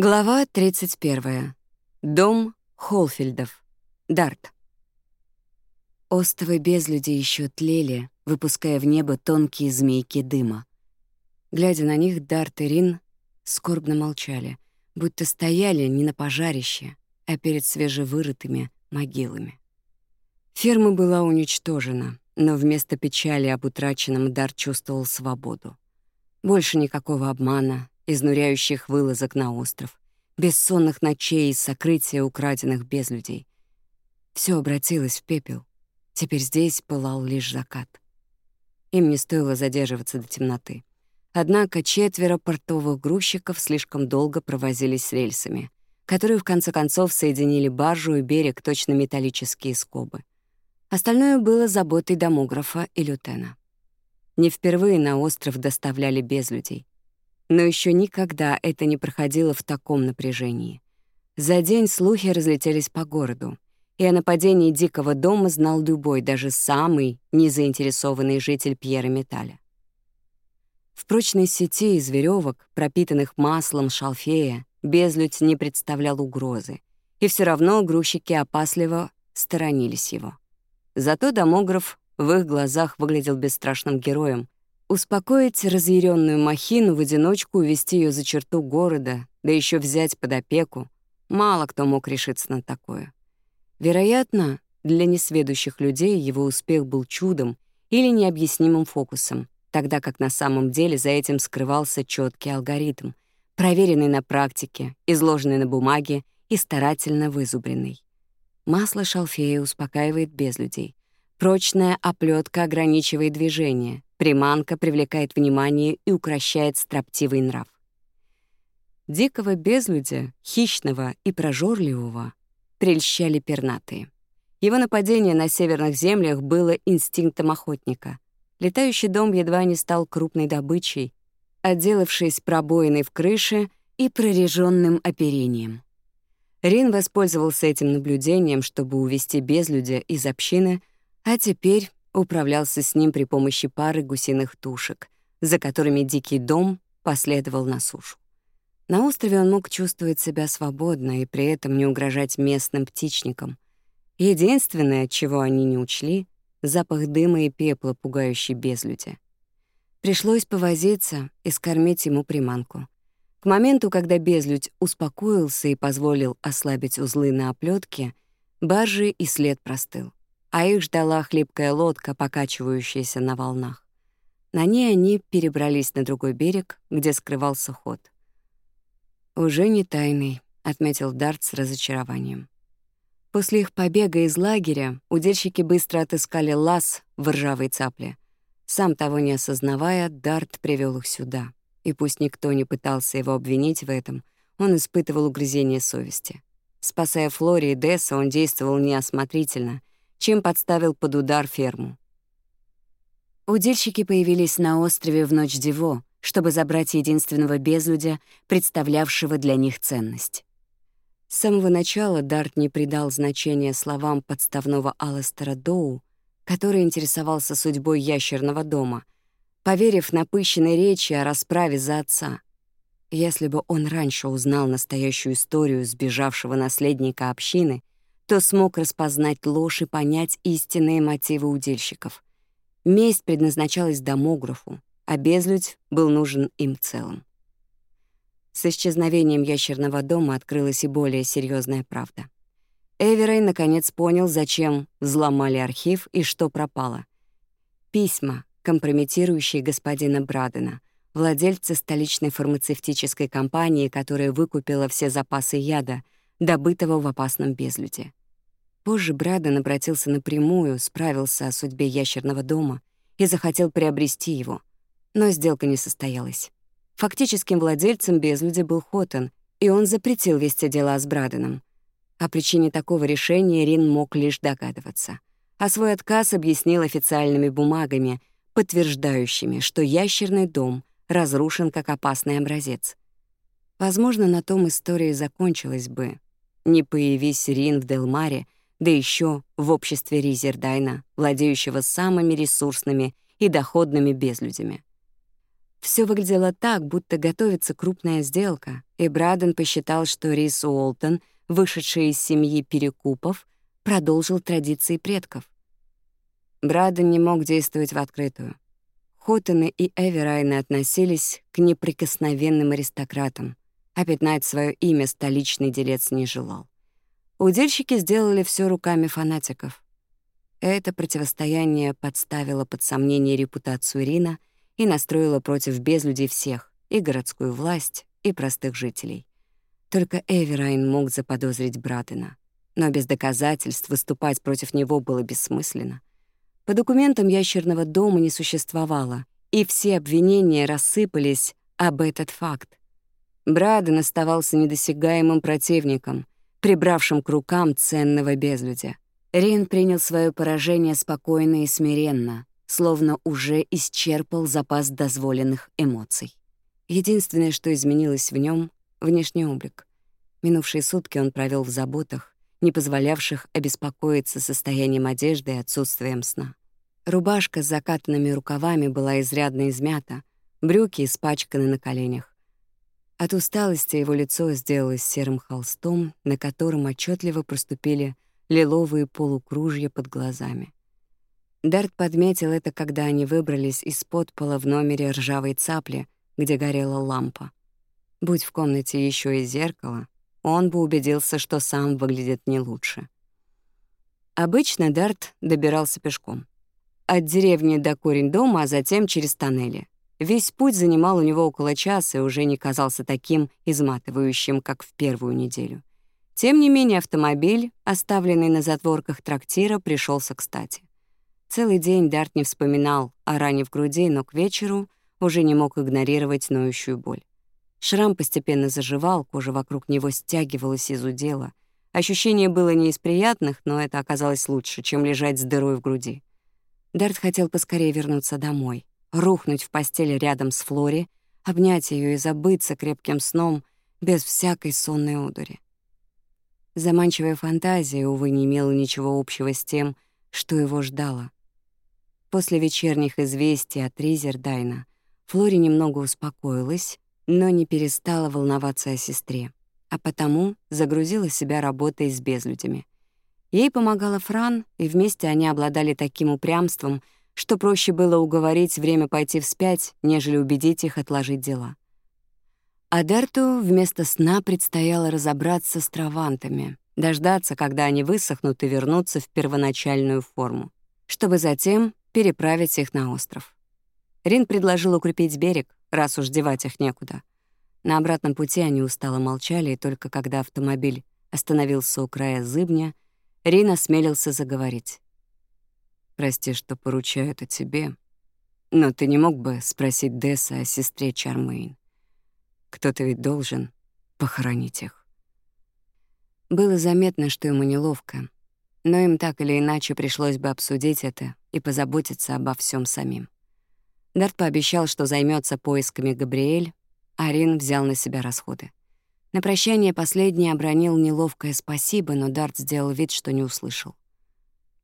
Глава 31. Дом Холфельдов. Дарт. Островы без людей еще тлели, выпуская в небо тонкие змейки дыма. Глядя на них, Дарт и Рин скорбно молчали, будто стояли не на пожарище, а перед свежевырытыми могилами. Ферма была уничтожена, но вместо печали об утраченном Дарт чувствовал свободу. Больше никакого обмана, изнуряющих вылазок на остров, бессонных ночей и сокрытия украденных без людей. Все обратилось в пепел. Теперь здесь пылал лишь закат. Им не стоило задерживаться до темноты. Однако четверо портовых грузчиков слишком долго провозились с рельсами, которые в конце концов соединили баржу и берег точно металлические скобы. Остальное было заботой домографа и лютена. Не впервые на остров доставляли без людей. Но еще никогда это не проходило в таком напряжении. За день слухи разлетелись по городу, и о нападении Дикого дома знал любой, даже самый незаинтересованный житель Пьера Металя. В прочной сети из веревок, пропитанных маслом шалфея, безлюдь не представлял угрозы, и все равно грузчики опасливо сторонились его. Зато домограф в их глазах выглядел бесстрашным героем, Успокоить разъяренную махину в одиночку увести ее за черту города, да еще взять под опеку, мало кто мог решиться на такое. Вероятно, для несведущих людей его успех был чудом или необъяснимым фокусом, тогда как на самом деле за этим скрывался четкий алгоритм, проверенный на практике, изложенный на бумаге и старательно вызубренный. Масло шалфея успокаивает без людей. Прочная оплетка ограничивает движение — Приманка привлекает внимание и укращает строптивый нрав. Дикого безлюдя, хищного и прожорливого прельщали пернатые. Его нападение на северных землях было инстинктом охотника. Летающий дом едва не стал крупной добычей, отделавшись пробоиной в крыше и прорежённым оперением. Рин воспользовался этим наблюдением, чтобы увести безлюдя из общины, а теперь управлялся с ним при помощи пары гусиных тушек, за которыми дикий дом последовал на сушу. На острове он мог чувствовать себя свободно и при этом не угрожать местным птичникам. Единственное, чего они не учли — запах дыма и пепла, пугающий безлюдя. Пришлось повозиться и скормить ему приманку. К моменту, когда безлюдь успокоился и позволил ослабить узлы на оплетке, баржи и след простыл а их ждала хлипкая лодка, покачивающаяся на волнах. На ней они перебрались на другой берег, где скрывался ход. «Уже не тайный», — отметил Дарт с разочарованием. После их побега из лагеря удильщики быстро отыскали лаз в ржавой цапле. Сам того не осознавая, Дарт привел их сюда. И пусть никто не пытался его обвинить в этом, он испытывал угрызение совести. Спасая Флори и Десса, он действовал неосмотрительно чем подставил под удар ферму. Удильщики появились на острове в ночь Диво, чтобы забрать единственного безлюдя, представлявшего для них ценность. С самого начала Дарт не придал значения словам подставного Алластера Доу, который интересовался судьбой ящерного дома, поверив напыщенной речи о расправе за отца. Если бы он раньше узнал настоящую историю сбежавшего наследника общины, кто смог распознать ложь и понять истинные мотивы удильщиков. Месть предназначалась домографу, а безлюдь был нужен им целым. С исчезновением ящерного дома открылась и более серьезная правда. Эверей наконец понял, зачем взломали архив и что пропало. Письма, компрометирующие господина Брадена, владельца столичной фармацевтической компании, которая выкупила все запасы яда, добытого в опасном безлюде. Позже Браден обратился напрямую, справился о судьбе ящерного дома и захотел приобрести его. Но сделка не состоялась. Фактическим владельцем безлюди был Хоттон, и он запретил вести дела с Браденом. О причине такого решения Рин мог лишь догадываться. А свой отказ объяснил официальными бумагами, подтверждающими, что ящерный дом разрушен как опасный образец. Возможно, на том история закончилась бы. Не появись Рин в Делмаре — да еще в обществе Ризердайна, владеющего самыми ресурсными и доходными безлюдями. Все выглядело так, будто готовится крупная сделка, и Браден посчитал, что Рис Уолтон, вышедший из семьи перекупов, продолжил традиции предков. Браден не мог действовать в открытую. Хоттены и Эверайны относились к неприкосновенным аристократам, а пятнать свое имя столичный делец не желал. Удельщики сделали все руками фанатиков. Это противостояние подставило под сомнение репутацию Рина и настроило против безлюдей всех, и городскую власть, и простых жителей. Только Эверайн мог заподозрить Брадена. Но без доказательств выступать против него было бессмысленно. По документам ящерного дома не существовало, и все обвинения рассыпались об этот факт. Браден оставался недосягаемым противником — прибравшим к рукам ценного безлюдя. Рин принял свое поражение спокойно и смиренно, словно уже исчерпал запас дозволенных эмоций. Единственное, что изменилось в нем — внешний облик. Минувшие сутки он провел в заботах, не позволявших обеспокоиться состоянием одежды и отсутствием сна. Рубашка с закатанными рукавами была изрядно измята, брюки испачканы на коленях. От усталости его лицо сделалось серым холстом, на котором отчетливо проступили лиловые полукружья под глазами. Дарт подметил это, когда они выбрались из-под пола в номере ржавой цапли, где горела лампа. Будь в комнате еще и зеркало, он бы убедился, что сам выглядит не лучше. Обычно Дарт добирался пешком. От деревни до корень дома, а затем через тоннели. Весь путь занимал у него около часа и уже не казался таким изматывающим, как в первую неделю. Тем не менее, автомобиль, оставленный на затворках трактира, пришелся кстати. Целый день Дарт не вспоминал о ране в груди, но к вечеру уже не мог игнорировать ноющую боль. Шрам постепенно заживал, кожа вокруг него стягивалась и зудела. Ощущение было не из приятных, но это оказалось лучше, чем лежать с дырой в груди. Дарт хотел поскорее вернуться домой рухнуть в постели рядом с Флори, обнять ее и забыться крепким сном без всякой сонной одури. Заманчивая фантазия, увы, не имела ничего общего с тем, что его ждало. После вечерних известий от Ризердайна Флори немного успокоилась, но не перестала волноваться о сестре, а потому загрузила себя работой с безлюдями. Ей помогала Фран, и вместе они обладали таким упрямством — что проще было уговорить время пойти вспять, нежели убедить их отложить дела. Адерту вместо сна предстояло разобраться с травантами, дождаться, когда они высохнут и вернутся в первоначальную форму, чтобы затем переправить их на остров. Рин предложил укрепить берег, раз уж девать их некуда. На обратном пути они устало молчали, и только когда автомобиль остановился у края зыбня, Рин осмелился заговорить. Прости, что поручаю это тебе. Но ты не мог бы спросить Десса о сестре Чармейн? Кто-то ведь должен похоронить их. Было заметно, что ему неловко, но им так или иначе пришлось бы обсудить это и позаботиться обо всем самим. Дарт пообещал, что займется поисками Габриэль, а Рин взял на себя расходы. На прощание последний обронил неловкое спасибо, но Дарт сделал вид, что не услышал.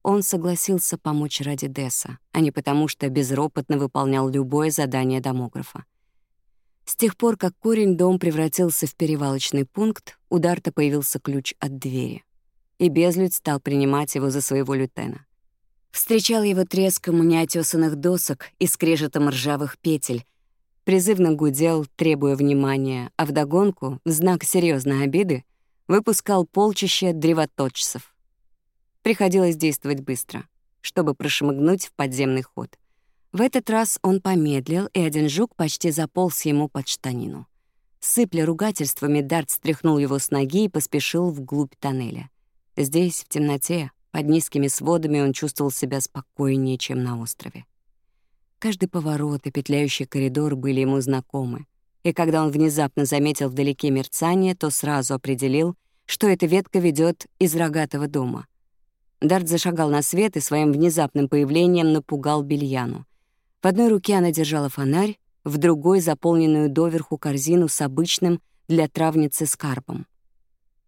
Он согласился помочь ради Десса, а не потому, что безропотно выполнял любое задание домографа. С тех пор, как корень дом превратился в перевалочный пункт, у Дарта появился ключ от двери. И безлюдь стал принимать его за своего лютена. Встречал его треском неотесанных досок и скрежетом ржавых петель, призывно гудел, требуя внимания, а вдогонку, в знак серьезной обиды, выпускал полчища древоточцев. Приходилось действовать быстро, чтобы прошмыгнуть в подземный ход. В этот раз он помедлил, и один жук почти заполз ему под штанину. Сыпля ругательствами, Дарт стряхнул его с ноги и поспешил вглубь тоннеля. Здесь, в темноте, под низкими сводами, он чувствовал себя спокойнее, чем на острове. Каждый поворот и петляющий коридор были ему знакомы, и когда он внезапно заметил вдалеке мерцание, то сразу определил, что эта ветка ведет из рогатого дома. Дарт зашагал на свет и своим внезапным появлением напугал Бельяну. В одной руке она держала фонарь, в другой — заполненную доверху корзину с обычным для травницы скарбом.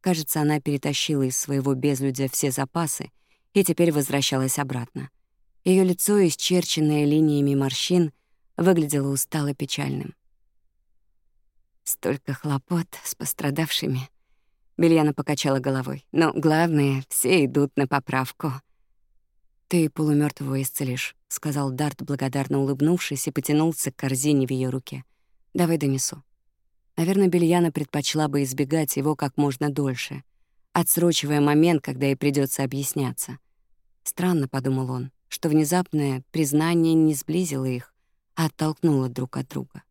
Кажется, она перетащила из своего безлюдя все запасы и теперь возвращалась обратно. Ее лицо, исчерченное линиями морщин, выглядело устало печальным. «Столько хлопот с пострадавшими», Бельяна покачала головой. «Но главное, все идут на поправку». «Ты полумёртвого исцелишь», — сказал Дарт, благодарно улыбнувшись, и потянулся к корзине в ее руке. «Давай донесу». Наверное, Бельяна предпочла бы избегать его как можно дольше, отсрочивая момент, когда ей придется объясняться. «Странно», — подумал он, — что внезапное признание не сблизило их, а оттолкнуло друг от друга.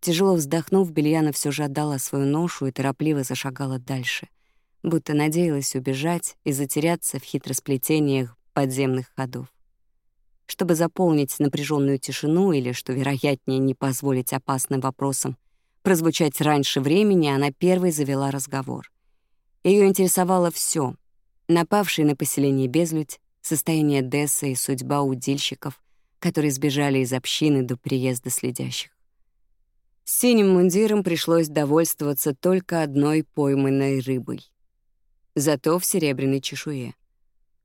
Тяжело вздохнув, Бельяна все же отдала свою ношу и торопливо зашагала дальше, будто надеялась убежать и затеряться в хитросплетениях подземных ходов. Чтобы заполнить напряженную тишину или, что вероятнее, не позволить опасным вопросам прозвучать раньше времени, она первой завела разговор. Ее интересовало все: напавший на поселение безлюдь, состояние Десса и судьба удильщиков, которые сбежали из общины до приезда следящих. Синим мундиром пришлось довольствоваться только одной пойманной рыбой. Зато в серебряной чешуе.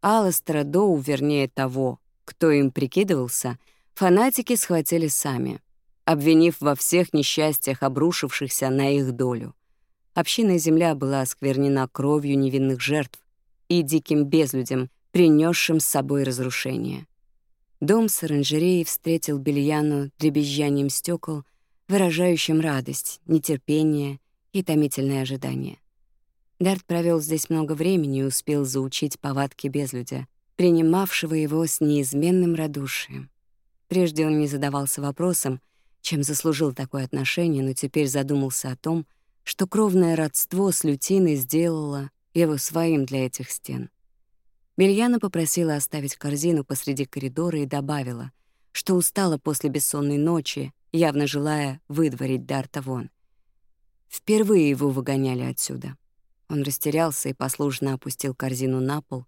Аластера Доу, вернее того, кто им прикидывался, фанатики схватили сами, обвинив во всех несчастьях, обрушившихся на их долю. Община земля была осквернена кровью невинных жертв и диким безлюдям, принесшим с собой разрушение. Дом с оранжереей встретил Бельяну дребезжанием стекол выражающим радость, нетерпение и томительное ожидание. Дарт провел здесь много времени и успел заучить повадки безлюдя, принимавшего его с неизменным радушием. Прежде он не задавался вопросом, чем заслужил такое отношение, но теперь задумался о том, что кровное родство с лютиной сделало его своим для этих стен. Бельяна попросила оставить корзину посреди коридора и добавила, что устала после бессонной ночи явно желая выдворить Дарта вон. Впервые его выгоняли отсюда. Он растерялся и послушно опустил корзину на пол,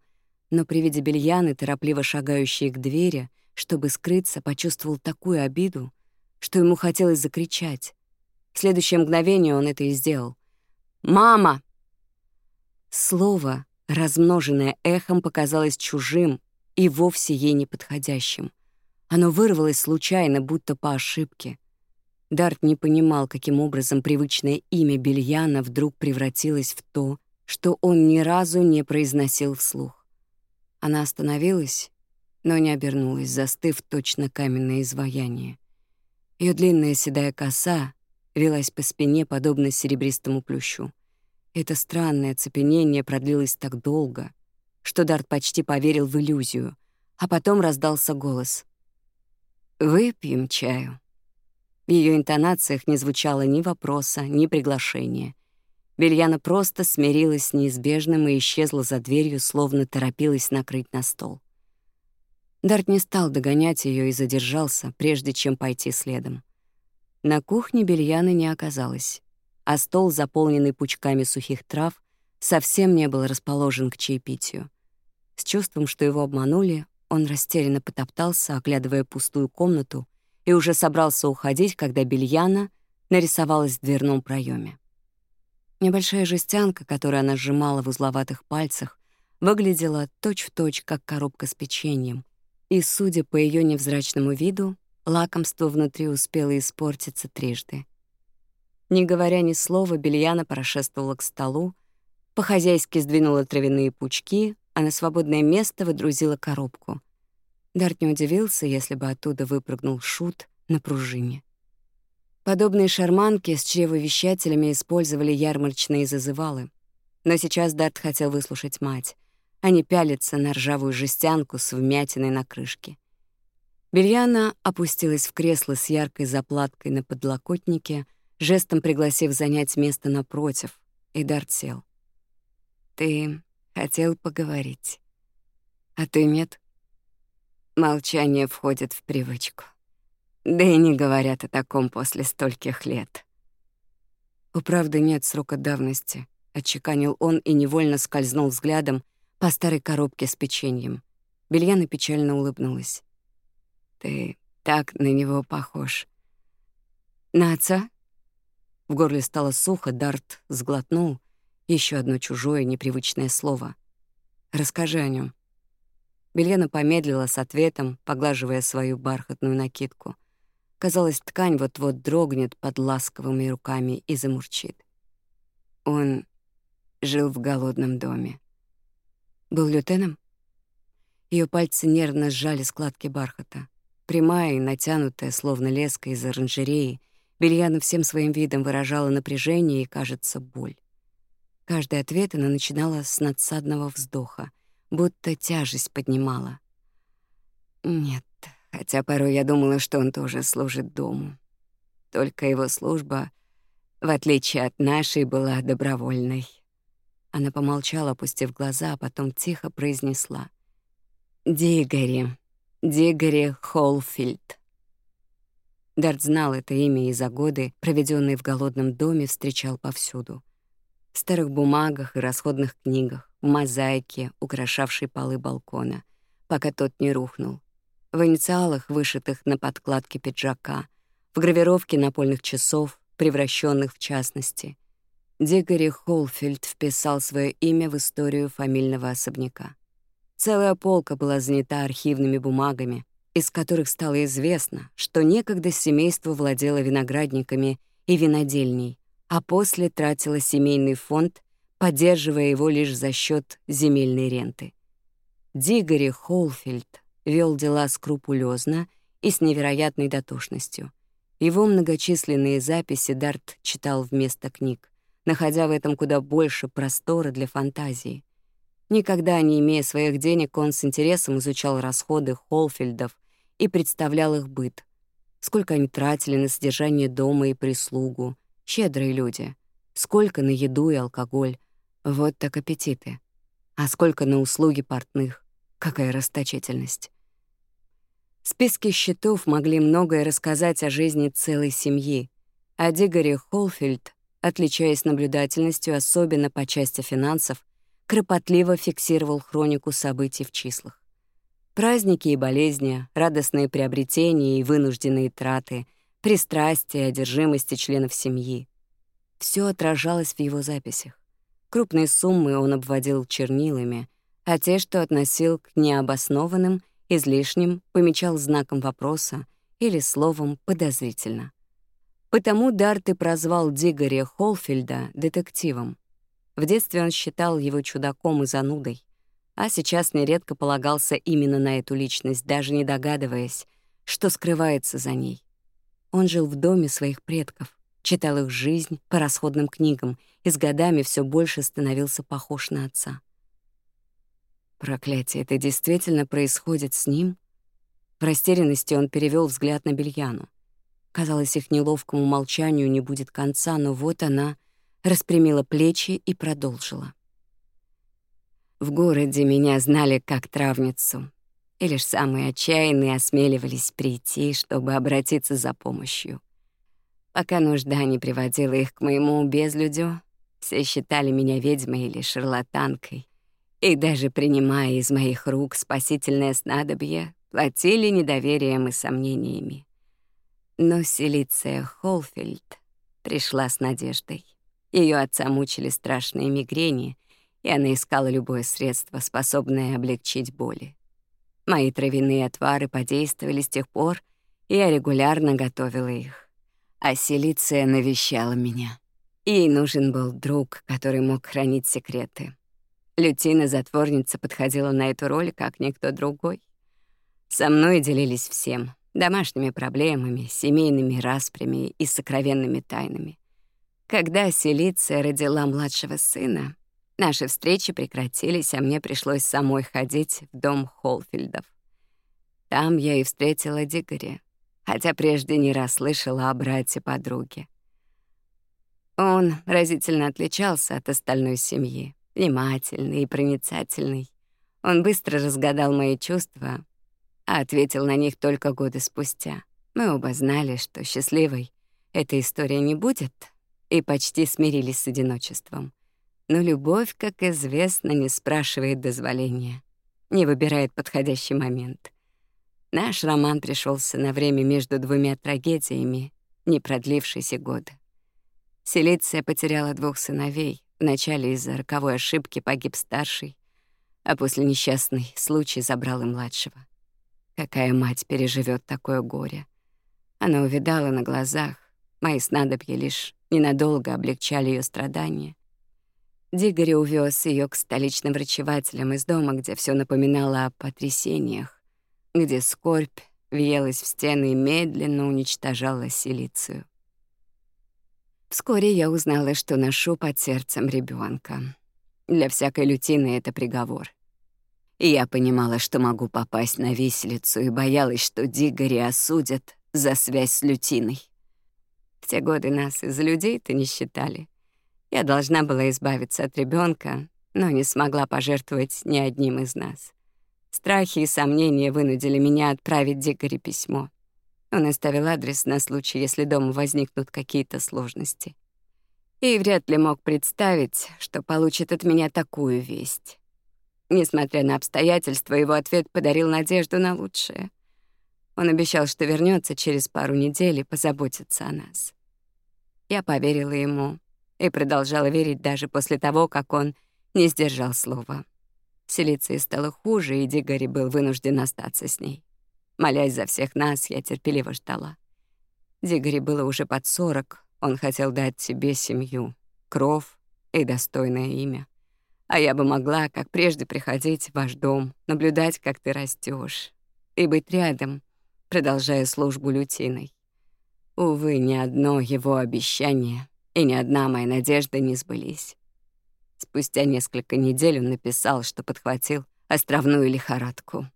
но при виде бельяны, торопливо шагающей к двери, чтобы скрыться, почувствовал такую обиду, что ему хотелось закричать. В следующее мгновение он это и сделал. «Мама!» Слово, размноженное эхом, показалось чужим и вовсе ей неподходящим. Оно вырвалось случайно, будто по ошибке. Дарт не понимал, каким образом привычное имя Бельяна вдруг превратилось в то, что он ни разу не произносил вслух. Она остановилась, но не обернулась, застыв точно каменное изваяние. Ее длинная седая коса велась по спине, подобно серебристому плющу. Это странное цепенение продлилось так долго, что Дарт почти поверил в иллюзию, а потом раздался голос. «Выпьем чаю». В ее интонациях не звучало ни вопроса, ни приглашения. Бельяна просто смирилась с неизбежным и исчезла за дверью, словно торопилась накрыть на стол. Дарт не стал догонять ее и задержался, прежде чем пойти следом. На кухне Бельяны не оказалось, а стол, заполненный пучками сухих трав, совсем не был расположен к чаепитию. С чувством, что его обманули, он растерянно потоптался, оглядывая пустую комнату, и уже собрался уходить, когда Бельяна нарисовалась в дверном проеме. Небольшая жестянка, которую она сжимала в узловатых пальцах, выглядела точь-в-точь, точь, как коробка с печеньем, и, судя по ее невзрачному виду, лакомство внутри успело испортиться трижды. Не говоря ни слова, Бельяна прошествовала к столу, по-хозяйски сдвинула травяные пучки, а на свободное место выдрузила коробку. Дарт не удивился, если бы оттуда выпрыгнул шут на пружине. Подобные шарманки с чревовещателями использовали ярмарочные зазывалы. Но сейчас Дарт хотел выслушать мать, а не пялиться на ржавую жестянку с вмятиной на крышке. Бельяна опустилась в кресло с яркой заплаткой на подлокотнике, жестом пригласив занять место напротив, и Дарт сел. «Ты хотел поговорить. А ты нет? Молчание входит в привычку. Да и не говорят о таком после стольких лет. У правды нет срока давности, отчеканил он и невольно скользнул взглядом по старой коробке с печеньем. Бельяна печально улыбнулась. Ты так на него похож. На отца? В горле стало сухо, Дарт сглотнул — еще одно чужое непривычное слово. Расскажи о нем. Белена помедлила с ответом, поглаживая свою бархатную накидку. Казалось, ткань вот-вот дрогнет под ласковыми руками и замурчит. Он жил в голодном доме. Был лютеном? Ее пальцы нервно сжали складки бархата. Прямая и натянутая, словно леска из оранжереи, Бельяна всем своим видом выражала напряжение и, кажется, боль. Каждый ответ она начинала с надсадного вздоха, будто тяжесть поднимала. Нет, хотя порой я думала, что он тоже служит дому. Только его служба, в отличие от нашей, была добровольной. Она помолчала, опустив глаза, а потом тихо произнесла. «Дигори. Дигори Холфильд». Дарт знал это имя и за годы, проведенные в голодном доме, встречал повсюду — старых бумагах и расходных книгах, в мозаике, украшавшей полы балкона, пока тот не рухнул. В инициалах, вышитых на подкладке пиджака, в гравировке напольных часов, превращенных в частности. Дикари Холфельд вписал свое имя в историю фамильного особняка. Целая полка была занята архивными бумагами, из которых стало известно, что некогда семейство владело виноградниками и винодельней, а после тратила семейный фонд, поддерживая его лишь за счет земельной ренты. Дигори Холфельд вел дела скрупулезно и с невероятной дотошностью. Его многочисленные записи Дарт читал вместо книг, находя в этом куда больше простора для фантазии. Никогда не имея своих денег, он с интересом изучал расходы Холфельдов и представлял их быт. Сколько они тратили на содержание дома и прислугу, щедрые люди. Сколько на еду и алкоголь. Вот так аппетиты. А сколько на услуги портных. Какая расточительность. Списки счетов могли многое рассказать о жизни целой семьи. О Дигаре Холфельд, отличаясь наблюдательностью особенно по части финансов, кропотливо фиксировал хронику событий в числах. Праздники и болезни, радостные приобретения и вынужденные траты — пристрастия, одержимости членов семьи. Все отражалось в его записях. Крупные суммы он обводил чернилами, а те, что относил к необоснованным, излишним, помечал знаком вопроса или словом «подозрительно». Потому Дарт и прозвал Дигоря Холфельда детективом. В детстве он считал его чудаком и занудой, а сейчас нередко полагался именно на эту личность, даже не догадываясь, что скрывается за ней. Он жил в доме своих предков, читал их жизнь по расходным книгам и с годами все больше становился похож на отца. Проклятие, это действительно происходит с ним? В растерянности он перевел взгляд на Бельяну. Казалось, их неловкому молчанию не будет конца, но вот она распрямила плечи и продолжила. В городе меня знали как травницу. И лишь самые отчаянные осмеливались прийти, чтобы обратиться за помощью. Пока нужда не приводила их к моему безлюдю, все считали меня ведьмой или шарлатанкой. И даже принимая из моих рук спасительное снадобье, платили недоверием и сомнениями. Но Селиция Холфельд пришла с надеждой. Ее отца мучили страшные мигрени, и она искала любое средство, способное облегчить боли. Мои травяные отвары подействовали с тех пор, и я регулярно готовила их. А Селиция навещала меня. Ей нужен был друг, который мог хранить секреты. Лютина-затворница подходила на эту роль, как никто другой. Со мной делились всем — домашними проблемами, семейными распрями и сокровенными тайнами. Когда Селиция родила младшего сына, Наши встречи прекратились, а мне пришлось самой ходить в дом Холфилдов. Там я и встретила Дикари, хотя прежде не раз слышала о брате-подруге. Он разительно отличался от остальной семьи, внимательный и проницательный. Он быстро разгадал мои чувства, а ответил на них только годы спустя. Мы оба знали, что счастливой эта история не будет, и почти смирились с одиночеством но любовь, как известно, не спрашивает дозволения, не выбирает подходящий момент. Наш роман пришелся на время между двумя трагедиями, не продлившейся года. Селиция потеряла двух сыновей. Вначале из-за роковой ошибки погиб старший, а после несчастный случай забрал и младшего. Какая мать переживет такое горе? Она увидала на глазах, мои снадобья лишь ненадолго облегчали ее страдания. Дигори увез ее к столичным врачевателям из дома, где все напоминало о потрясениях, где скорбь въелась в стены и медленно уничтожала силицию. Вскоре я узнала, что ношу под сердцем ребенка. Для всякой лютины это приговор. И я понимала, что могу попасть на виселицу, и боялась, что Дигори осудят за связь с лютиной. В те годы нас из людей-то не считали. Я должна была избавиться от ребенка, но не смогла пожертвовать ни одним из нас. Страхи и сомнения вынудили меня отправить Дикаре письмо. Он оставил адрес на случай, если дома возникнут какие-то сложности. И вряд ли мог представить, что получит от меня такую весть. Несмотря на обстоятельства, его ответ подарил надежду на лучшее. Он обещал, что вернется через пару недель и позаботится о нас. Я поверила ему и продолжала верить даже после того, как он не сдержал слова. Селиции стало хуже, и Дигари был вынужден остаться с ней. Молясь за всех нас, я терпеливо ждала. Дигари было уже под сорок, он хотел дать себе семью, кров и достойное имя. А я бы могла, как прежде, приходить в ваш дом, наблюдать, как ты растешь, и быть рядом, продолжая службу лютиной. Увы, ни одно его обещание и ни одна моя надежда не сбылись. Спустя несколько недель он написал, что подхватил островную лихорадку.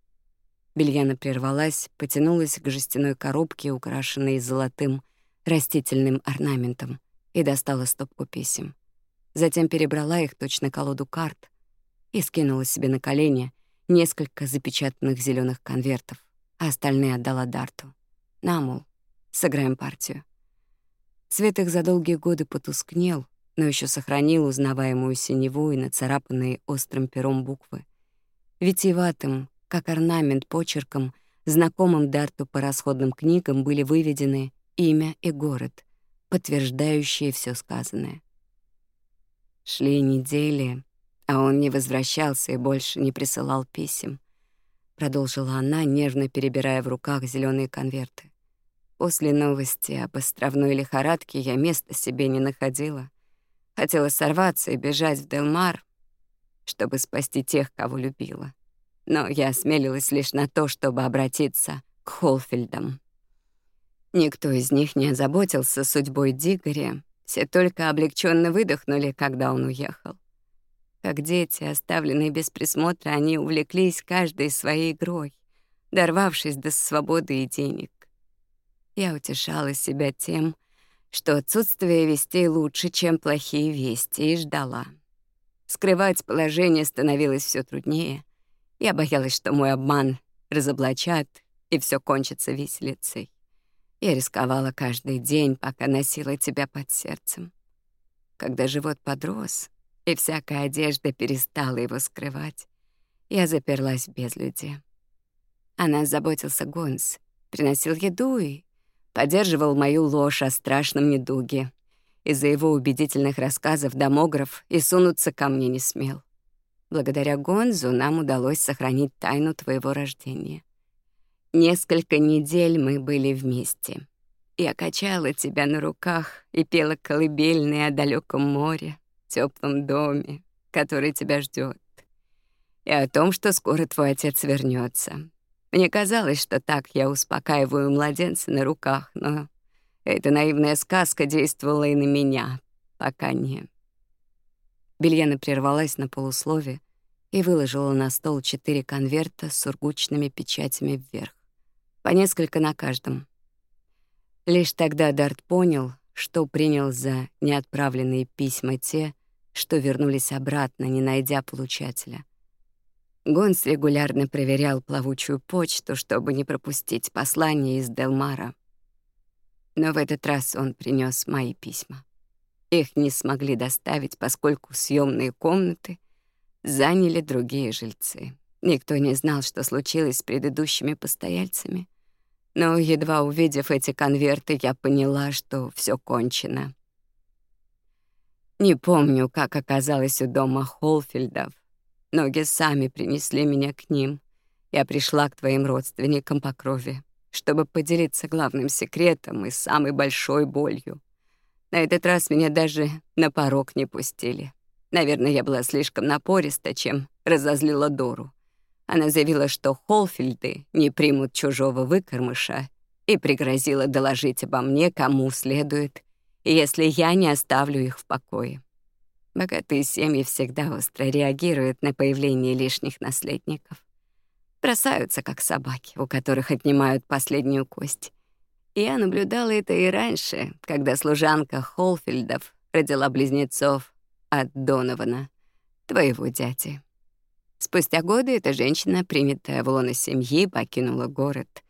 Бельяна прервалась, потянулась к жестяной коробке, украшенной золотым растительным орнаментом, и достала стопку писем. Затем перебрала их точно колоду карт и скинула себе на колени несколько запечатанных зеленых конвертов, а остальные отдала Дарту. «На, мол, сыграем партию». Цвет их за долгие годы потускнел, но еще сохранил узнаваемую синеву и нацарапанные острым пером буквы. Витиеватым, как орнамент почерком, знакомым Дарту по расходным книгам были выведены имя и город, подтверждающие все сказанное. Шли недели, а он не возвращался и больше не присылал писем. Продолжила она, нервно перебирая в руках зеленые конверты. После новости об островной лихорадке я места себе не находила. Хотела сорваться и бежать в Делмар, чтобы спасти тех, кого любила. Но я осмелилась лишь на то, чтобы обратиться к Холфельдам. Никто из них не озаботился судьбой Дигори, все только облегченно выдохнули, когда он уехал. Как дети, оставленные без присмотра, они увлеклись каждой своей игрой, дорвавшись до свободы и денег. Я утешала себя тем, что отсутствие вестей лучше, чем плохие вести, и ждала. Скрывать положение становилось все труднее. Я боялась, что мой обман разоблачат, и все кончится виселицей. Я рисковала каждый день, пока носила тебя под сердцем. Когда живот подрос, и всякая одежда перестала его скрывать, я заперлась без людей. О заботился Гонс, приносил еду и поддерживал мою ложь а о страшном недуге. Из-за его убедительных рассказов домограф и сунуться ко мне не смел. Благодаря Гонзу нам удалось сохранить тайну твоего рождения. Несколько недель мы были вместе. Я качала тебя на руках и пела колыбельные о далеком море, теплом доме, который тебя ждет, и о том, что скоро твой отец вернется. Мне казалось, что так я успокаиваю младенца на руках, но эта наивная сказка действовала и на меня, пока не... Бельяна прервалась на полуслове и выложила на стол четыре конверта с сургучными печатями вверх, по несколько на каждом. Лишь тогда Дарт понял, что принял за неотправленные письма те, что вернулись обратно, не найдя получателя. Гонс регулярно проверял плавучую почту, чтобы не пропустить послание из Делмара. Но в этот раз он принес мои письма. Их не смогли доставить, поскольку съемные комнаты заняли другие жильцы. Никто не знал, что случилось с предыдущими постояльцами. Но едва увидев эти конверты, я поняла, что все кончено. Не помню, как оказалось у дома Холфельдов, Ноги сами принесли меня к ним. Я пришла к твоим родственникам по крови, чтобы поделиться главным секретом и самой большой болью. На этот раз меня даже на порог не пустили. Наверное, я была слишком напориста, чем разозлила Дору. Она заявила, что Холфильды не примут чужого выкормыша и пригрозила доложить обо мне, кому следует, если я не оставлю их в покое. Богатые семьи всегда остро реагируют на появление лишних наследников. Бросаются, как собаки, у которых отнимают последнюю кость. Я наблюдала это и раньше, когда служанка Холфельдов родила близнецов от Донована, твоего дяди. Спустя годы эта женщина, принятая в лоно семьи, покинула город,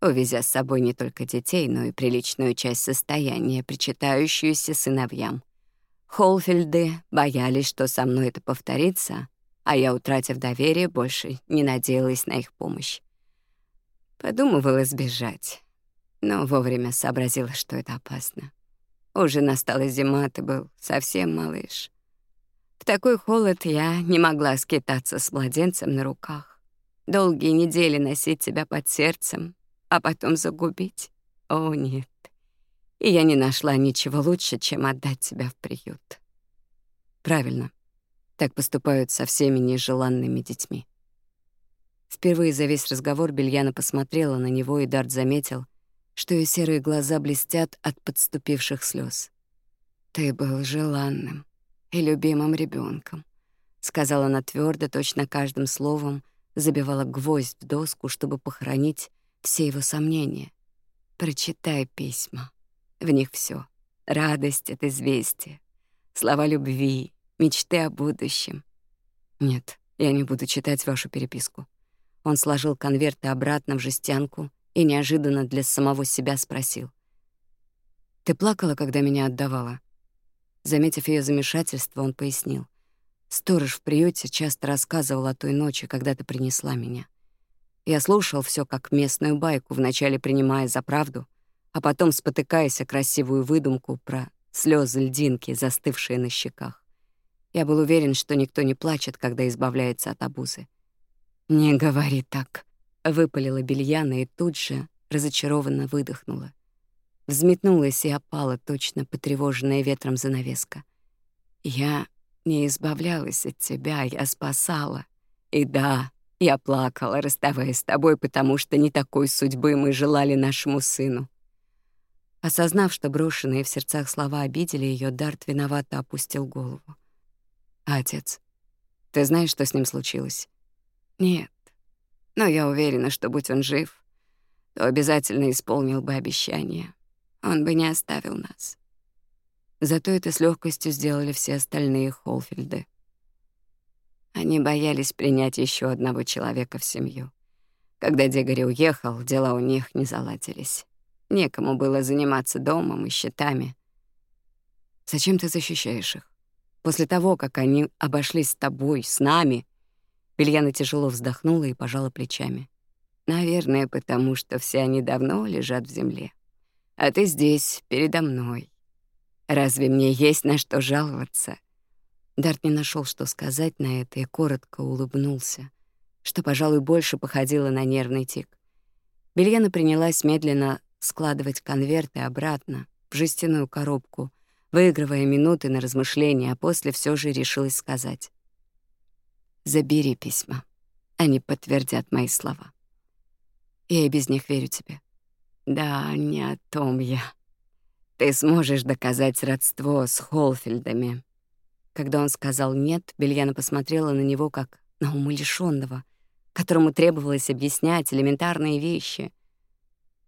увезя с собой не только детей, но и приличную часть состояния, причитающуюся сыновьям. Холфельды боялись, что со мной это повторится, а я, утратив доверие, больше не надеялась на их помощь. Подумывала сбежать, но вовремя сообразила, что это опасно. Уже настала зима, ты был совсем малыш. В такой холод я не могла скитаться с младенцем на руках. Долгие недели носить тебя под сердцем, а потом загубить? О, нет и я не нашла ничего лучше, чем отдать тебя в приют. Правильно. Так поступают со всеми нежеланными детьми. Впервые за весь разговор Бельяна посмотрела на него, и Дарт заметил, что ее серые глаза блестят от подступивших слез. «Ты был желанным и любимым ребенком, сказала она твердо, точно каждым словом забивала гвоздь в доску, чтобы похоронить все его сомнения. «Прочитай письма». В них все — радость от известия, слова любви, мечты о будущем. Нет, я не буду читать вашу переписку. Он сложил конверты обратно в жестянку и неожиданно для самого себя спросил. «Ты плакала, когда меня отдавала?» Заметив ее замешательство, он пояснил. «Сторож в приюте часто рассказывал о той ночи, когда ты принесла меня. Я слушал все как местную байку, вначале принимая за правду — а потом спотыкаясь о красивую выдумку про слезы льдинки, застывшие на щеках. Я был уверен, что никто не плачет, когда избавляется от обузы. «Не говори так», — выпалила Бельяна и тут же разочарованно выдохнула. Взметнулась и опала точно потревоженная ветром занавеска. «Я не избавлялась от тебя, я спасала. И да, я плакала, расставаясь с тобой, потому что не такой судьбы мы желали нашему сыну. Осознав, что брошенные в сердцах слова обидели ее, Дарт виновато опустил голову. «Отец, ты знаешь, что с ним случилось?» «Нет. Но я уверена, что будь он жив, то обязательно исполнил бы обещание. Он бы не оставил нас». Зато это с легкостью сделали все остальные Холфельды. Они боялись принять еще одного человека в семью. Когда Дегарь уехал, дела у них не заладились. Некому было заниматься домом и счетами. Зачем ты защищаешь их? После того, как они обошлись с тобой, с нами. Бельяна тяжело вздохнула и пожала плечами. Наверное, потому что все они давно лежат в земле. А ты здесь, передо мной. Разве мне есть на что жаловаться? Дарт не нашел, что сказать на это, и коротко улыбнулся, что, пожалуй, больше походило на нервный тик. Бельяна принялась медленно складывать конверты обратно в жестяную коробку, выигрывая минуты на размышления, а после все же решилась сказать. «Забери письма. Они подтвердят мои слова. Я и без них верю тебе». «Да, не о том я. Ты сможешь доказать родство с Холфельдами». Когда он сказал «нет», Бельяна посмотрела на него как на умалишённого, которому требовалось объяснять элементарные вещи —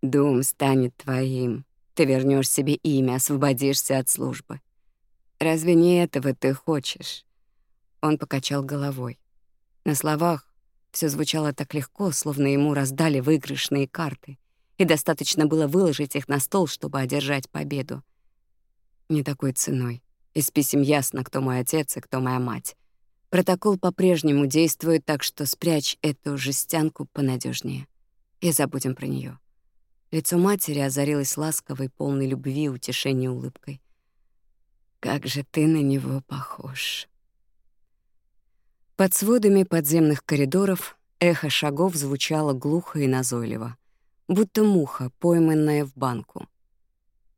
Дом станет твоим. Ты вернешь себе имя, освободишься от службы. Разве не этого ты хочешь? Он покачал головой. На словах все звучало так легко, словно ему раздали выигрышные карты, и достаточно было выложить их на стол, чтобы одержать победу. Не такой ценой. Из писем ясно, кто мой отец и кто моя мать. Протокол по-прежнему действует, так что спрячь эту жестянку понадежнее и забудем про нее. Лицо матери озарилось ласковой, полной любви и утешения улыбкой. «Как же ты на него похож!» Под сводами подземных коридоров эхо шагов звучало глухо и назойливо, будто муха, пойманная в банку.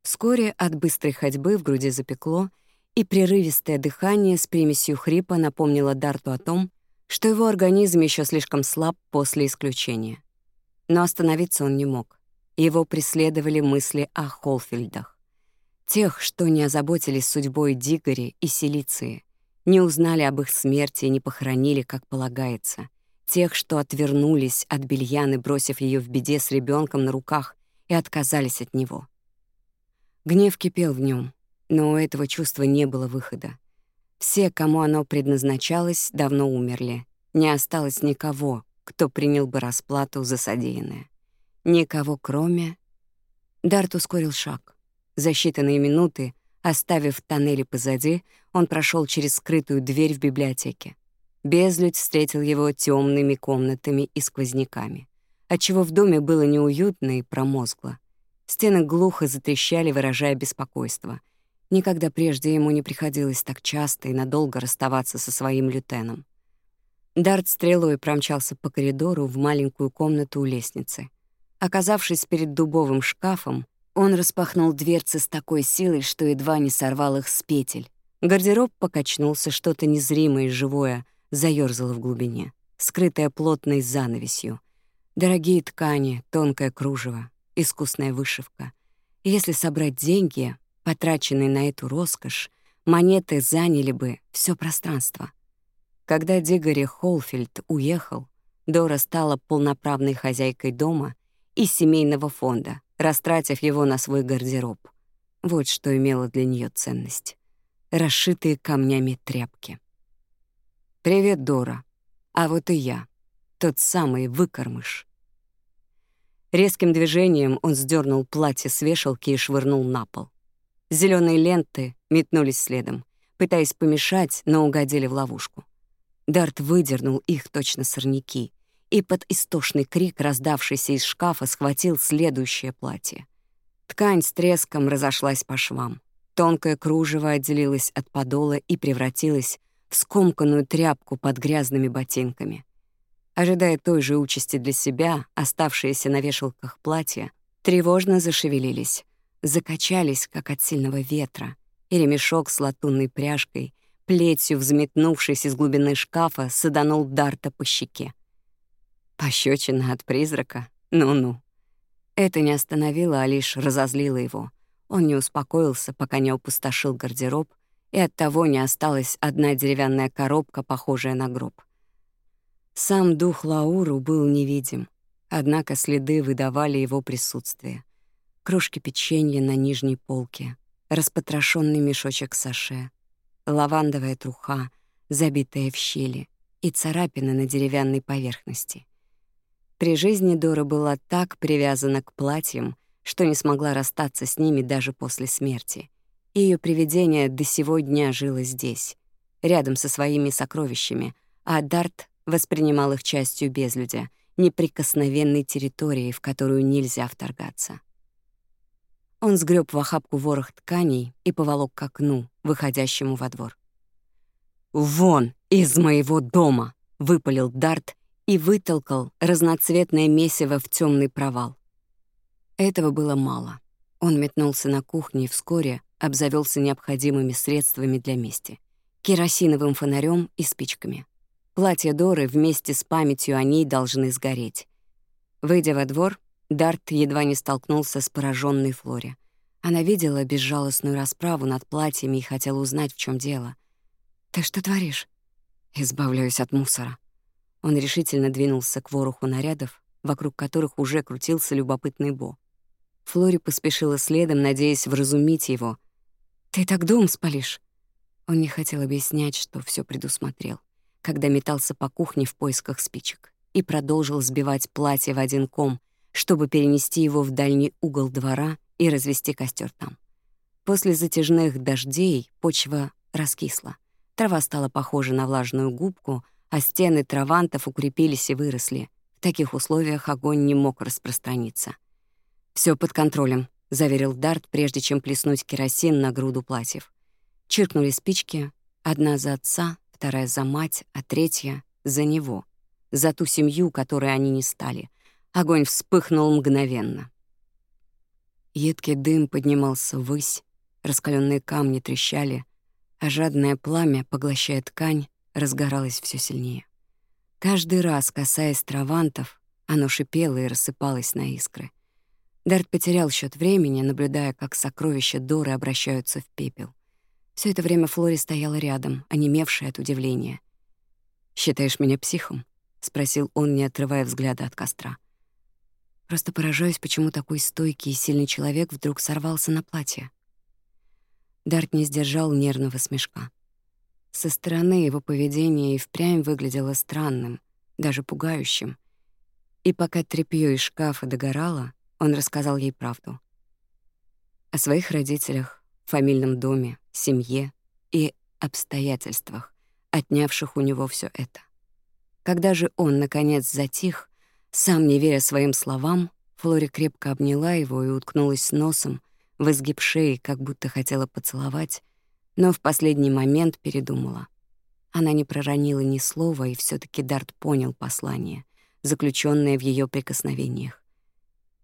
Вскоре от быстрой ходьбы в груди запекло, и прерывистое дыхание с примесью хрипа напомнило Дарту о том, что его организм еще слишком слаб после исключения. Но остановиться он не мог. Его преследовали мысли о Холфельдах. Тех, что не озаботились судьбой Дигори и Силиции, не узнали об их смерти и не похоронили, как полагается. Тех, что отвернулись от Бельяны, бросив ее в беде с ребенком на руках, и отказались от него. Гнев кипел в нем, но у этого чувства не было выхода. Все, кому оно предназначалось, давно умерли. Не осталось никого, кто принял бы расплату за содеянное никого кроме... Дарт ускорил шаг. За считанные минуты, оставив тоннели позади, он прошел через скрытую дверь в библиотеке. Безлюдь встретил его темными комнатами и сквозняками, отчего в доме было неуютно и промозгло. Стены глухо затрещали, выражая беспокойство. Никогда прежде ему не приходилось так часто и надолго расставаться со своим лютеном. Дарт стрелой промчался по коридору в маленькую комнату у лестницы. Оказавшись перед дубовым шкафом, он распахнул дверцы с такой силой, что едва не сорвал их с петель. Гардероб покачнулся, что-то незримое и живое заёрзало в глубине, скрытое плотной занавесью. Дорогие ткани, тонкое кружево, искусная вышивка. Если собрать деньги, потраченные на эту роскошь, монеты заняли бы все пространство. Когда Дигори Холфельд уехал, Дора стала полноправной хозяйкой дома и семейного фонда, растратив его на свой гардероб. Вот что имело для нее ценность. Расшитые камнями тряпки. «Привет, Дора. А вот и я. Тот самый выкормыш». Резким движением он сдернул платье с вешалки и швырнул на пол. Зеленые ленты метнулись следом, пытаясь помешать, но угодили в ловушку. Дарт выдернул их точно сорняки, и под истошный крик, раздавшийся из шкафа, схватил следующее платье. Ткань с треском разошлась по швам. Тонкое кружево отделилось от подола и превратилось в скомканную тряпку под грязными ботинками. Ожидая той же участи для себя, оставшиеся на вешалках платья тревожно зашевелились, закачались, как от сильного ветра, и ремешок с латунной пряжкой, плетью взметнувшись из глубины шкафа, саданул Дарта по щеке. Пощечина от призрака? Ну-ну. Это не остановило, а лишь разозлило его. Он не успокоился, пока не опустошил гардероб, и от того не осталась одна деревянная коробка, похожая на гроб. Сам дух Лауру был невидим, однако следы выдавали его присутствие. Крошки печенья на нижней полке, распотрошенный мешочек саше, лавандовая труха, забитая в щели, и царапины на деревянной поверхности — при жизни Дора была так привязана к платьям, что не смогла расстаться с ними даже после смерти. Ее привидение до сего дня жило здесь, рядом со своими сокровищами, а Дарт воспринимал их частью безлюдя, неприкосновенной территории, в которую нельзя вторгаться. Он сгреб в охапку ворох тканей и поволок к окну, выходящему во двор. «Вон из моего дома!» — выпалил Дарт — и вытолкал разноцветное месиво в темный провал. Этого было мало. Он метнулся на кухню и вскоре обзавелся необходимыми средствами для мести — керосиновым фонарем и спичками. Платье Доры вместе с памятью о ней должны сгореть. Выйдя во двор, Дарт едва не столкнулся с пораженной Флоре. Она видела безжалостную расправу над платьями и хотела узнать, в чем дело. «Ты что творишь?» «Избавляюсь от мусора», он решительно двинулся к вороху нарядов, вокруг которых уже крутился любопытный Бо. Флори поспешила следом, надеясь вразумить его. «Ты так дом спалишь!» Он не хотел объяснять, что все предусмотрел, когда метался по кухне в поисках спичек и продолжил сбивать платье в один ком, чтобы перенести его в дальний угол двора и развести костер там. После затяжных дождей почва раскисла. Трава стала похожа на влажную губку — а стены травантов укрепились и выросли. В таких условиях огонь не мог распространиться. Все под контролем», — заверил Дарт, прежде чем плеснуть керосин на груду платьев. Чиркнули спички, одна за отца, вторая за мать, а третья — за него, за ту семью, которой они не стали. Огонь вспыхнул мгновенно. Едкий дым поднимался ввысь, раскаленные камни трещали, а жадное пламя, поглощая ткань, разгоралось все сильнее. Каждый раз, касаясь травантов, оно шипело и рассыпалось на искры. Дарт потерял счет времени, наблюдая, как сокровища Доры обращаются в пепел. Все это время Флори стояла рядом, онемевшая от удивления. «Считаешь меня психом?» — спросил он, не отрывая взгляда от костра. Просто поражаюсь, почему такой стойкий и сильный человек вдруг сорвался на платье. Дарт не сдержал нервного смешка. Со стороны его поведение и впрямь выглядело странным, даже пугающим. И пока тряпьё из шкафа догорало, он рассказал ей правду. О своих родителях, фамильном доме, семье и обстоятельствах, отнявших у него все это. Когда же он, наконец, затих, сам не веря своим словам, Флори крепко обняла его и уткнулась носом в изгиб шеи, как будто хотела поцеловать, но в последний момент передумала. Она не проронила ни слова, и все таки Дарт понял послание, заключенное в ее прикосновениях.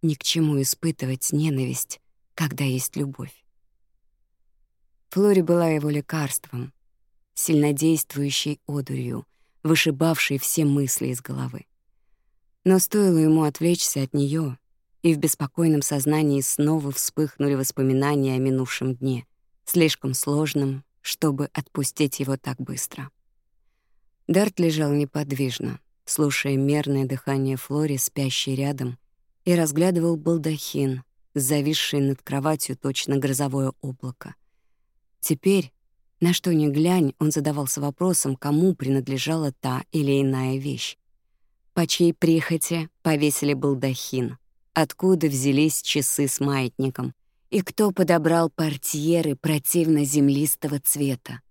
Ни к чему испытывать ненависть, когда есть любовь. Флори была его лекарством, сильнодействующей одурью, вышибавшей все мысли из головы. Но стоило ему отвлечься от нее, и в беспокойном сознании снова вспыхнули воспоминания о минувшем дне, слишком сложным, чтобы отпустить его так быстро. Дарт лежал неподвижно, слушая мерное дыхание Флори, спящей рядом, и разглядывал балдахин, зависший над кроватью точно грозовое облако. Теперь, на что ни глянь, он задавался вопросом, кому принадлежала та или иная вещь. По чьей прихоти повесили балдахин, откуда взялись часы с маятником, и кто подобрал портьеры противно-землистого цвета.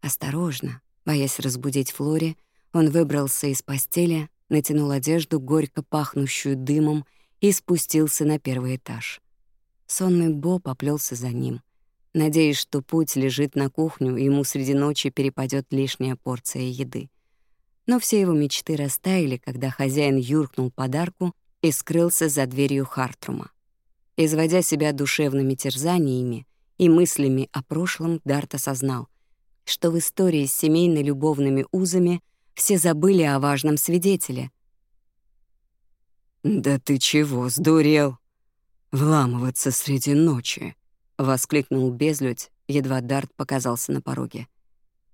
Осторожно, боясь разбудить Флори, он выбрался из постели, натянул одежду, горько пахнущую дымом, и спустился на первый этаж. Сонный Бо поплелся за ним, надеясь, что путь лежит на кухню, и ему среди ночи перепадет лишняя порция еды. Но все его мечты растаяли, когда хозяин юркнул подарку и скрылся за дверью Хартрума. Изводя себя душевными терзаниями и мыслями о прошлом, Дарт осознал, что в истории с семейно-любовными узами все забыли о важном свидетеле. «Да ты чего, сдурел? Вламываться среди ночи!» — воскликнул безлюдь, едва Дарт показался на пороге.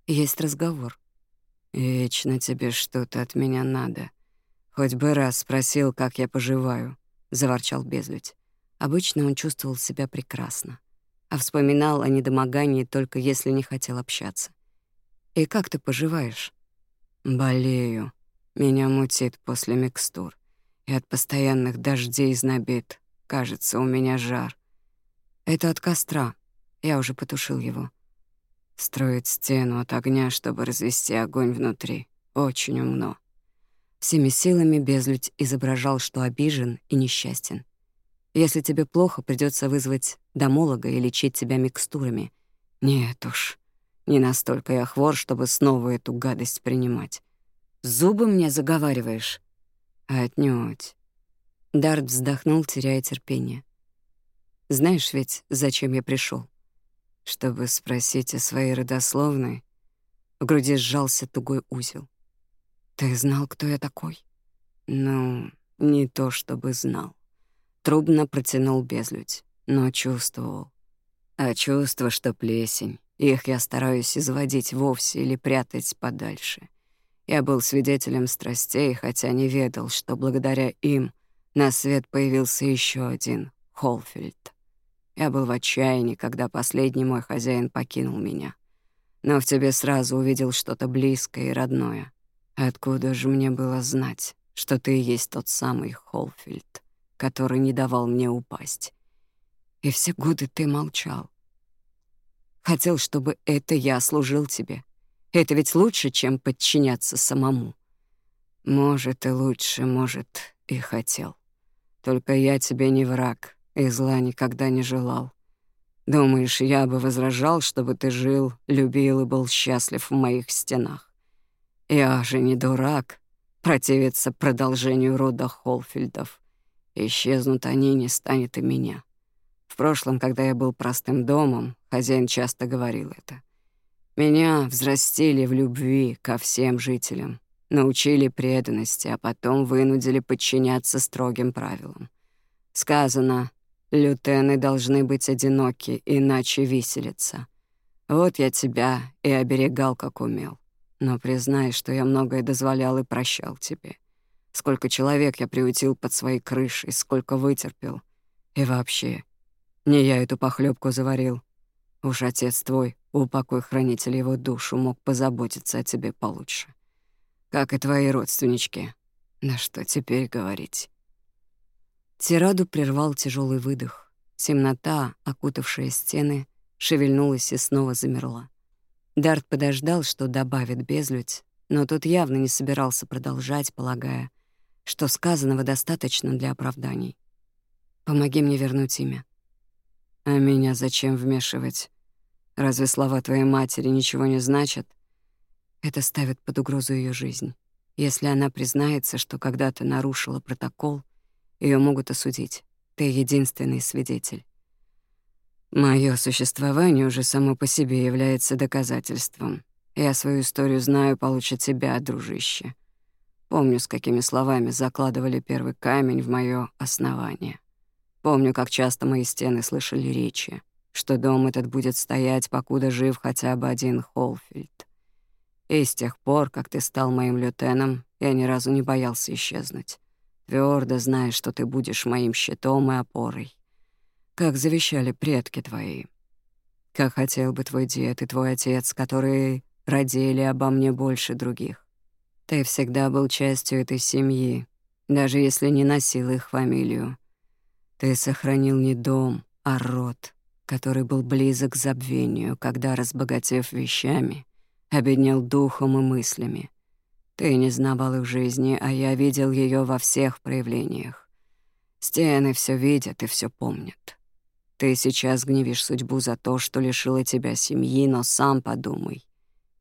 «Есть разговор». «Вечно тебе что-то от меня надо. Хоть бы раз спросил, как я поживаю», — заворчал безлюдь. Обычно он чувствовал себя прекрасно, а вспоминал о недомогании только если не хотел общаться. «И как ты поживаешь?» «Болею. Меня мутит после микстур. И от постоянных дождей знобит. Кажется, у меня жар. Это от костра. Я уже потушил его. Строить стену от огня, чтобы развести огонь внутри. Очень умно». Всеми силами Безлюдь изображал, что обижен и несчастен. Если тебе плохо, придется вызвать домолога и лечить тебя микстурами. Нет уж, не настолько я хвор, чтобы снова эту гадость принимать. Зубы мне заговариваешь? Отнюдь. Дарт вздохнул, теряя терпение. Знаешь ведь, зачем я пришел? Чтобы спросить о своей родословной. В груди сжался тугой узел. Ты знал, кто я такой? Ну, не то чтобы знал. Трубно протянул безлюдь, но чувствовал. А чувство, что плесень, их я стараюсь изводить вовсе или прятать подальше. Я был свидетелем страстей, хотя не ведал, что благодаря им на свет появился еще один — Холфельд. Я был в отчаянии, когда последний мой хозяин покинул меня. Но в тебе сразу увидел что-то близкое и родное. Откуда же мне было знать, что ты и есть тот самый Холфельд? который не давал мне упасть. И все годы ты молчал. Хотел, чтобы это я служил тебе. Это ведь лучше, чем подчиняться самому. Может, и лучше, может, и хотел. Только я тебе не враг, и зла никогда не желал. Думаешь, я бы возражал, чтобы ты жил, любил и был счастлив в моих стенах? Я же не дурак противиться продолжению рода Холфельдов исчезнут они не станет и меня. В прошлом, когда я был простым домом, хозяин часто говорил это. Меня взрастили в любви ко всем жителям, научили преданности, а потом вынудили подчиняться строгим правилам. Сказано, лютены должны быть одиноки, иначе виселятся. Вот я тебя и оберегал, как умел. Но признай, что я многое дозволял и прощал тебе. Сколько человек я приютил под своей крышей, сколько вытерпел. И вообще, не я эту похлебку заварил. Уж отец твой, упокой хранитель его душу, мог позаботиться о тебе получше. Как и твои родственнички. На что теперь говорить? Тираду прервал тяжелый выдох. Темнота, окутавшая стены, шевельнулась и снова замерла. Дарт подождал, что добавит безлюдь, но тот явно не собирался продолжать, полагая, что сказанного достаточно для оправданий. Помоги мне вернуть имя. А меня зачем вмешивать? Разве слова твоей матери ничего не значат? Это ставит под угрозу ее жизнь. Если она признается, что когда-то нарушила протокол, ее могут осудить. Ты единственный свидетель. Мое существование уже само по себе является доказательством. Я свою историю знаю получше тебя, дружище. Помню, с какими словами закладывали первый камень в моё основание. Помню, как часто мои стены слышали речи, что дом этот будет стоять, покуда жив хотя бы один Холфильд. И с тех пор, как ты стал моим лютеном, я ни разу не боялся исчезнуть. твёрдо зная, что ты будешь моим щитом и опорой. Как завещали предки твои. Как хотел бы твой дед и твой отец, которые родили обо мне больше других. Ты всегда был частью этой семьи, даже если не носил их фамилию. Ты сохранил не дом, а род, который был близок к забвению, когда, разбогатев вещами, обеднел духом и мыслями. Ты не знавал их жизни, а я видел ее во всех проявлениях. Стены все видят и все помнят. Ты сейчас гневишь судьбу за то, что лишила тебя семьи, но сам подумай.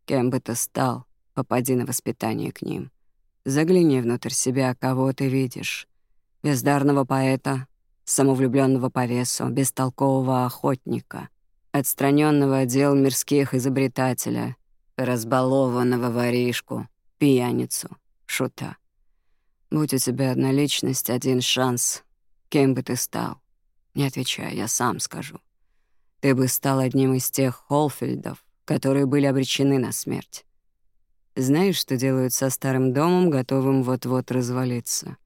Кем бы ты стал, попади на воспитание к ним. Загляни внутрь себя, кого ты видишь. Бездарного поэта, самовлюбленного повесу, бестолкового охотника, отстраненного от дел мирских изобретателя, разбалованного воришку, пьяницу, шута. Будь у тебя одна личность, один шанс, кем бы ты стал. Не отвечай, я сам скажу. Ты бы стал одним из тех Холфельдов, которые были обречены на смерть. Знаешь, что делают со старым домом, готовым вот-вот развалиться?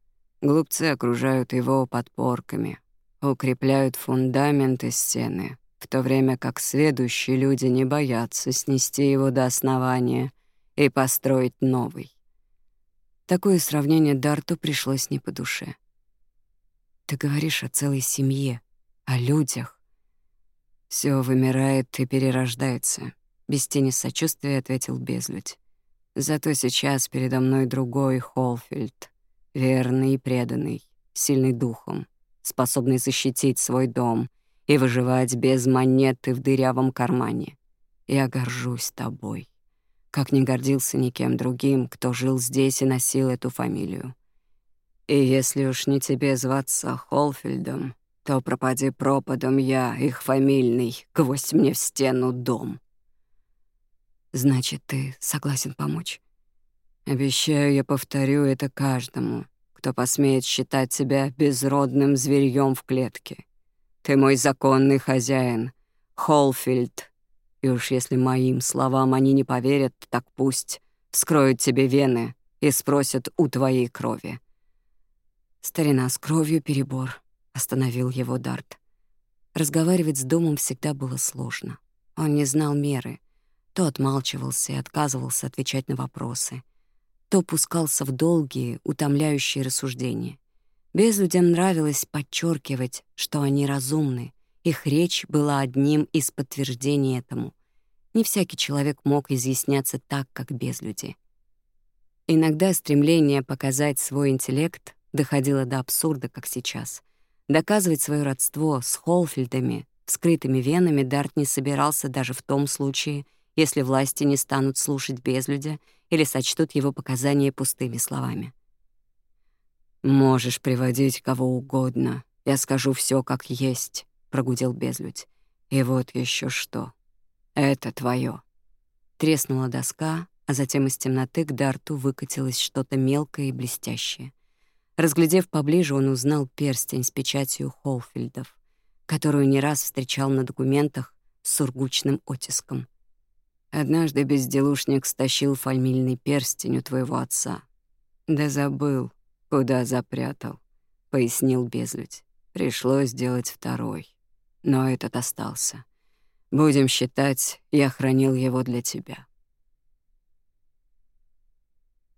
Глупцы окружают его подпорками, укрепляют фундаменты стены, в то время как следующие люди не боятся снести его до основания и построить новый. Такое сравнение Дарту пришлось не по душе. Ты говоришь о целой семье, о людях. Все вымирает и перерождается. Без тени сочувствия ответил Безлюдь. Зато сейчас передо мной другой Холфельд, верный и преданный, сильный духом, способный защитить свой дом и выживать без монеты в дырявом кармане. Я горжусь тобой, как не гордился никем другим, кто жил здесь и носил эту фамилию. И если уж не тебе зваться Холфельдом, то пропади пропадом я, их фамильный, гвоздь мне в стену дом. Значит, ты согласен помочь? Обещаю, я повторю это каждому, кто посмеет считать себя безродным зверьем в клетке. Ты мой законный хозяин, Холфилд. И уж если моим словам они не поверят, так пусть вскроют тебе вены и спросят у твоей крови. Старина с кровью перебор, остановил его Дарт. Разговаривать с домом всегда было сложно. Он не знал меры. То отмалчивался и отказывался отвечать на вопросы. То пускался в долгие, утомляющие рассуждения. Безлюдям нравилось подчеркивать, что они разумны. Их речь была одним из подтверждений этому. Не всякий человек мог изъясняться так, как безлюди. Иногда стремление показать свой интеллект доходило до абсурда, как сейчас. Доказывать свое родство с Холфельдами, скрытыми венами, Дарт не собирался даже в том случае, если власти не станут слушать безлюдя или сочтут его показания пустыми словами. «Можешь приводить кого угодно. Я скажу все как есть», — прогудел безлюдь. «И вот еще что. Это твое. Треснула доска, а затем из темноты к дарту выкатилось что-то мелкое и блестящее. Разглядев поближе, он узнал перстень с печатью Холфельдов, которую не раз встречал на документах с сургучным оттиском. Однажды безделушник стащил фамильный перстень у твоего отца. Да забыл, куда запрятал, пояснил безлюдь. Пришлось сделать второй. Но этот остался. Будем считать, я хранил его для тебя.